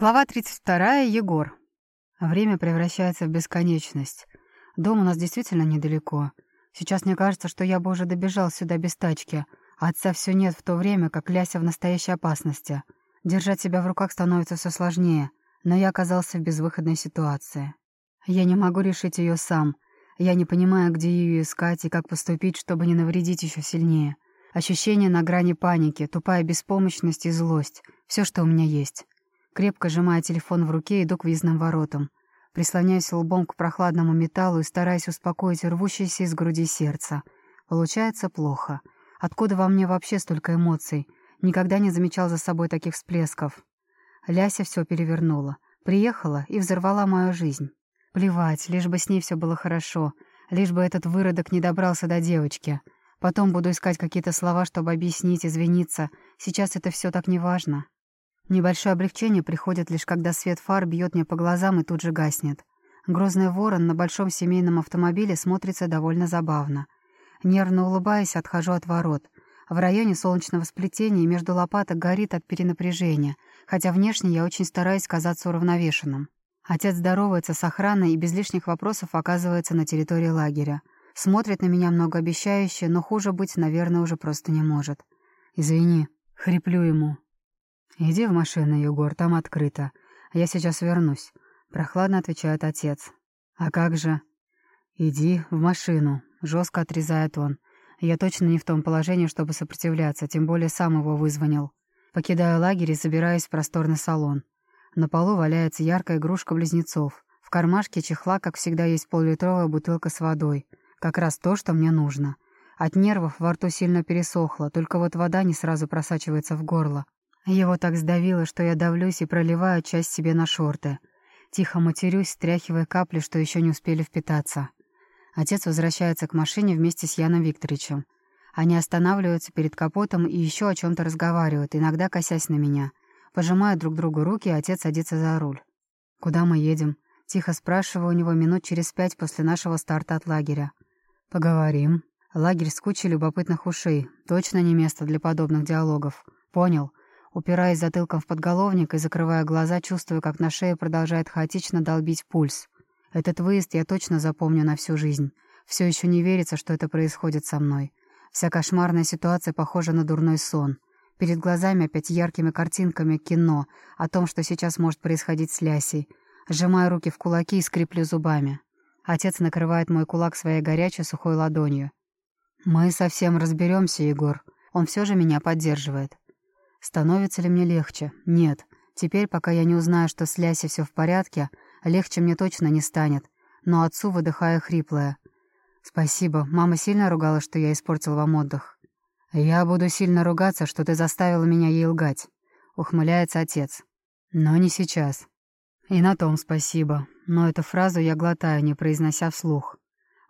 Глава 32. Егор. Время превращается в бесконечность. Дом у нас действительно недалеко. Сейчас мне кажется, что я бы уже добежал сюда без тачки, а отца все нет в то время, как Ляся в настоящей опасности. Держать себя в руках становится все сложнее, но я оказался в безвыходной ситуации. Я не могу решить ее сам. Я не понимаю, где ее искать и как поступить, чтобы не навредить еще сильнее. Ощущение на грани паники, тупая беспомощность и злость — все, что у меня есть. Крепко сжимая телефон в руке, иду к въездным воротам. Прислоняюсь лбом к прохладному металлу и стараюсь успокоить рвущееся из груди сердце. Получается плохо. Откуда во мне вообще столько эмоций? Никогда не замечал за собой таких всплесков. Ляся все перевернула. Приехала и взорвала мою жизнь. Плевать, лишь бы с ней все было хорошо. Лишь бы этот выродок не добрался до девочки. Потом буду искать какие-то слова, чтобы объяснить, извиниться. Сейчас это все так неважно. Небольшое облегчение приходит лишь когда свет фар бьет мне по глазам и тут же гаснет. Грозный ворон на большом семейном автомобиле смотрится довольно забавно. Нервно улыбаясь, отхожу от ворот. В районе солнечного сплетения между лопаток горит от перенапряжения, хотя внешне я очень стараюсь казаться уравновешенным. Отец здоровается с охраной и без лишних вопросов оказывается на территории лагеря. Смотрит на меня многообещающе, но хуже быть, наверное, уже просто не может. «Извини», — хриплю ему. «Иди в машину, Егор, там открыто. Я сейчас вернусь», — прохладно отвечает отец. «А как же?» «Иди в машину», — жестко отрезает он. Я точно не в том положении, чтобы сопротивляться, тем более сам его вызвонил. Покидаю лагерь и забираюсь в просторный салон. На полу валяется яркая игрушка близнецов. В кармашке чехла, как всегда, есть поллитровая бутылка с водой. Как раз то, что мне нужно. От нервов во рту сильно пересохло, только вот вода не сразу просачивается в горло. Его так сдавило, что я давлюсь и проливаю часть себе на шорты. Тихо матерюсь, стряхивая капли, что еще не успели впитаться. Отец возвращается к машине вместе с Яном Викторовичем. Они останавливаются перед капотом и еще о чем-то разговаривают, иногда косясь на меня. Пожимают друг другу руки, отец садится за руль. «Куда мы едем?» Тихо спрашиваю у него минут через пять после нашего старта от лагеря. «Поговорим». Лагерь с кучей любопытных ушей. Точно не место для подобных диалогов. Понял. Упираясь затылком в подголовник и закрывая глаза, чувствую, как на шее продолжает хаотично долбить пульс. Этот выезд я точно запомню на всю жизнь. Все еще не верится, что это происходит со мной. Вся кошмарная ситуация похожа на дурной сон. Перед глазами опять яркими картинками кино о том, что сейчас может происходить с Лясей. Сжимаю руки в кулаки и скриплю зубами. Отец накрывает мой кулак своей горячей сухой ладонью. «Мы совсем разберемся, Егор. Он все же меня поддерживает. Становится ли мне легче? Нет. Теперь, пока я не узнаю, что с Ляси все в порядке, легче мне точно не станет. Но отцу выдыхая хриплое. «Спасибо. Мама сильно ругала, что я испортил вам отдых?» «Я буду сильно ругаться, что ты заставила меня ей лгать», — ухмыляется отец. «Но не сейчас». «И на том спасибо. Но эту фразу я глотаю, не произнося вслух.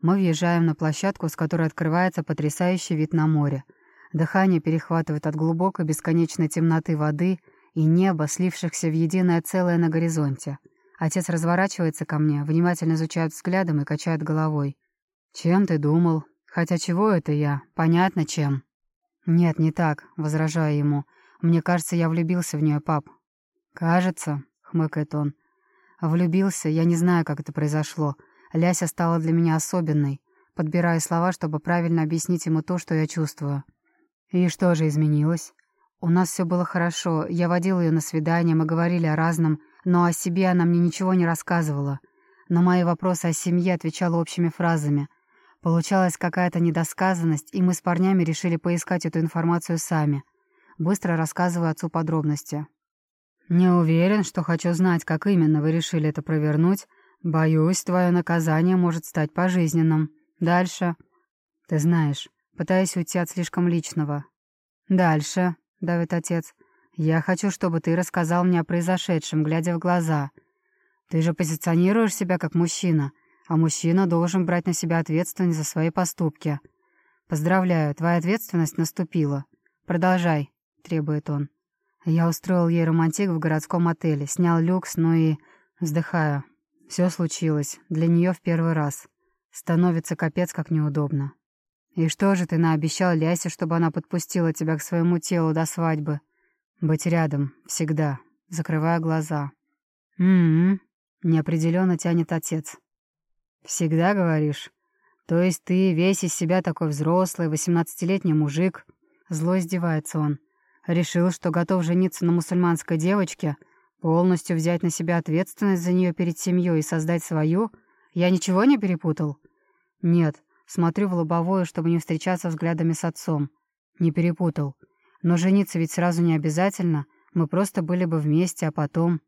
Мы въезжаем на площадку, с которой открывается потрясающий вид на море — Дыхание перехватывает от глубокой бесконечной темноты воды и неба, слившихся в единое целое на горизонте. Отец разворачивается ко мне, внимательно изучает взглядом и качает головой. «Чем ты думал? Хотя чего это я? Понятно, чем». «Нет, не так», — возражаю ему. «Мне кажется, я влюбился в нее, пап». «Кажется», — хмыкает он. «Влюбился, я не знаю, как это произошло. Ляся стала для меня особенной. Подбираю слова, чтобы правильно объяснить ему то, что я чувствую». «И что же изменилось?» «У нас все было хорошо. Я водил ее на свидание, мы говорили о разном, но о себе она мне ничего не рассказывала. На мои вопросы о семье отвечала общими фразами. Получалась какая-то недосказанность, и мы с парнями решили поискать эту информацию сами. Быстро рассказываю отцу подробности. «Не уверен, что хочу знать, как именно вы решили это провернуть. Боюсь, твое наказание может стать пожизненным. Дальше...» «Ты знаешь, пытаясь уйти от слишком личного. «Дальше», — давит отец, — «я хочу, чтобы ты рассказал мне о произошедшем, глядя в глаза. Ты же позиционируешь себя как мужчина, а мужчина должен брать на себя ответственность за свои поступки. Поздравляю, твоя ответственность наступила. Продолжай», — требует он. Я устроил ей романтик в городском отеле, снял люкс, ну и... Вздыхаю. Все случилось. Для нее в первый раз. Становится капец как неудобно. «И что же ты наобещал Лясе, чтобы она подпустила тебя к своему телу до свадьбы?» «Быть рядом. Всегда. Закрывая глаза. «М-м-м», неопределенно тянет отец. «Всегда говоришь? То есть ты весь из себя такой взрослый, восемнадцатилетний мужик?» Зло издевается он. «Решил, что готов жениться на мусульманской девочке, полностью взять на себя ответственность за нее перед семьей и создать свою? Я ничего не перепутал?» «Нет, смотрю в лобовое, чтобы не встречаться взглядами с отцом. Не перепутал. Но жениться ведь сразу не обязательно, мы просто были бы вместе, а потом...»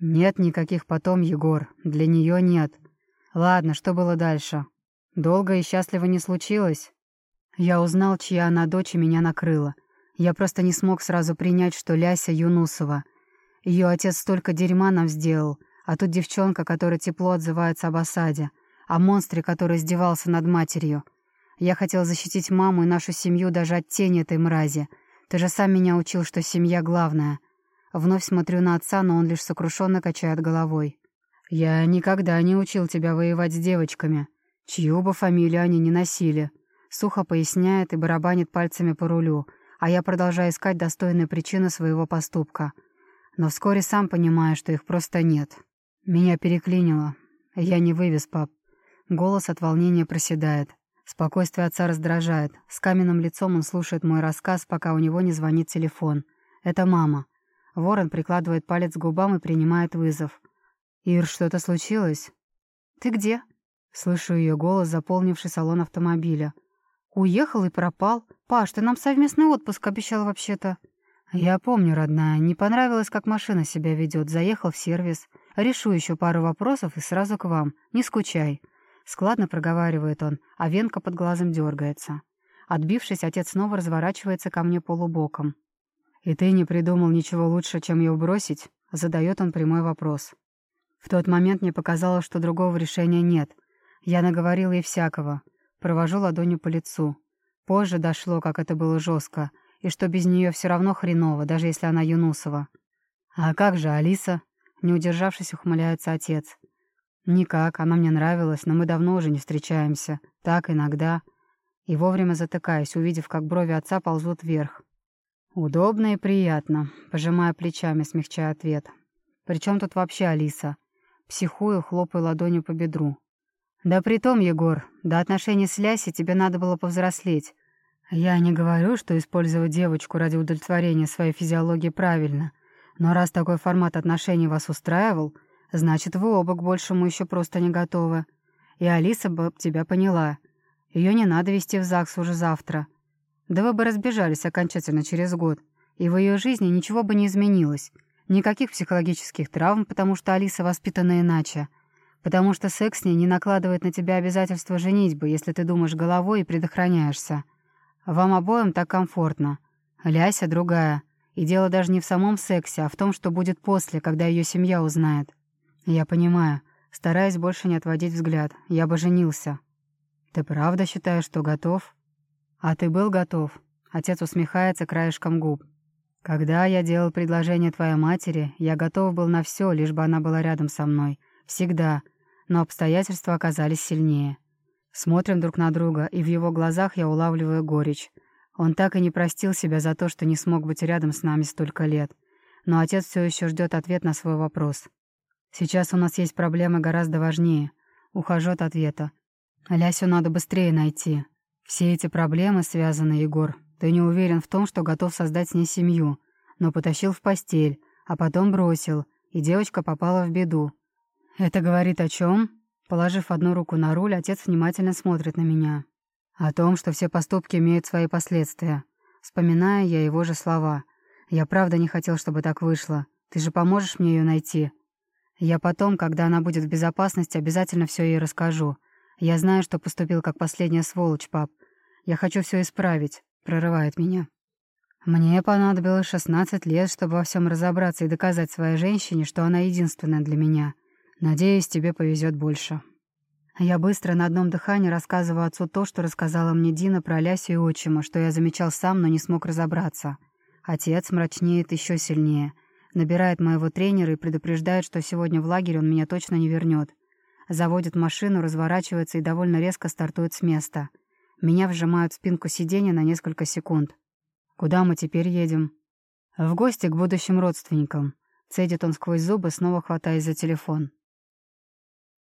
«Нет никаких потом, Егор, для нее нет. Ладно, что было дальше? Долго и счастливо не случилось?» Я узнал, чья она дочь, и меня накрыла. Я просто не смог сразу принять, что Ляся Юнусова. Ее отец столько дерьма нам сделал, а тут девчонка, которая тепло отзывается об осаде, о монстре, который издевался над матерью. Я хотел защитить маму и нашу семью даже от тени этой мрази. Ты же сам меня учил, что семья главная. Вновь смотрю на отца, но он лишь сокрушенно качает головой. «Я никогда не учил тебя воевать с девочками, чью бы фамилию они ни носили», сухо поясняет и барабанит пальцами по рулю, а я продолжаю искать достойные причины своего поступка. Но вскоре сам понимаю, что их просто нет. Меня переклинило. Я не вывез, пап. Голос от волнения проседает. Спокойствие отца раздражает. С каменным лицом он слушает мой рассказ, пока у него не звонит телефон. Это мама. Ворон прикладывает палец к губам и принимает вызов. «Ир, что-то случилось?» «Ты где?» Слышу ее голос, заполнивший салон автомобиля. «Уехал и пропал. Паш, ты нам совместный отпуск обещал вообще-то». «Я помню, родная. Не понравилось, как машина себя ведет. Заехал в сервис. Решу еще пару вопросов и сразу к вам. Не скучай». Складно проговаривает он, а венка под глазом дергается. Отбившись, отец снова разворачивается ко мне полубоком. «И ты не придумал ничего лучше, чем ее бросить?» — задает он прямой вопрос. В тот момент мне показалось, что другого решения нет. Я наговорил ей всякого. Провожу ладонью по лицу. Позже дошло, как это было жестко, и что без нее все равно хреново, даже если она Юнусова. «А как же Алиса?» Не удержавшись, ухмыляется отец. «Никак, она мне нравилась, но мы давно уже не встречаемся. Так, иногда». И вовремя затыкаюсь, увидев, как брови отца ползут вверх. «Удобно и приятно», — пожимая плечами, смягчая ответ. «Причем тут вообще Алиса?» Психую, хлопаю ладонью по бедру. «Да притом, Егор, до отношений с Ляси тебе надо было повзрослеть. Я не говорю, что использовать девочку ради удовлетворения своей физиологии правильно, но раз такой формат отношений вас устраивал, значит, вы оба к большему еще просто не готовы. И Алиса бы тебя поняла. Ее не надо вести в ЗАГС уже завтра. Да вы бы разбежались окончательно через год, и в ее жизни ничего бы не изменилось. Никаких психологических травм, потому что Алиса воспитана иначе. Потому что секс с ней не накладывает на тебя обязательства женитьбы, если ты думаешь головой и предохраняешься. Вам обоим так комфортно. Ляся другая. И дело даже не в самом сексе, а в том, что будет после, когда ее семья узнает. Я понимаю. Стараясь больше не отводить взгляд. Я бы женился. Ты правда считаешь, что готов? «А ты был готов?» Отец усмехается краешком губ. «Когда я делал предложение твоей матери, я готов был на все, лишь бы она была рядом со мной. Всегда. Но обстоятельства оказались сильнее. Смотрим друг на друга, и в его глазах я улавливаю горечь. Он так и не простил себя за то, что не смог быть рядом с нами столько лет. Но отец все еще ждет ответ на свой вопрос. Сейчас у нас есть проблемы гораздо важнее. Ухожу от ответа. Лясю надо быстрее найти. Все эти проблемы связаны, Егор. Ты не уверен в том, что готов создать с ней семью, но потащил в постель, а потом бросил, и девочка попала в беду. Это говорит о чем? Положив одну руку на руль, отец внимательно смотрит на меня. О том, что все поступки имеют свои последствия. Вспоминая я его же слова. Я правда не хотел, чтобы так вышло. Ты же поможешь мне ее найти. Я потом, когда она будет в безопасности, обязательно все ей расскажу. Я знаю, что поступил как последняя сволочь, пап. Я хочу все исправить», — прорывает меня. Мне понадобилось 16 лет, чтобы во всем разобраться и доказать своей женщине, что она единственная для меня. Надеюсь, тебе повезет больше. Я быстро на одном дыхании рассказываю отцу то, что рассказала мне Дина про Лясю и отчима, что я замечал сам, но не смог разобраться. Отец мрачнеет еще сильнее. Набирает моего тренера и предупреждает, что сегодня в лагерь он меня точно не вернет. Заводит машину, разворачивается и довольно резко стартует с места. Меня вжимают в спинку сиденья на несколько секунд. Куда мы теперь едем? В гости к будущим родственникам. Цедит он сквозь зубы, снова хватаясь за телефон.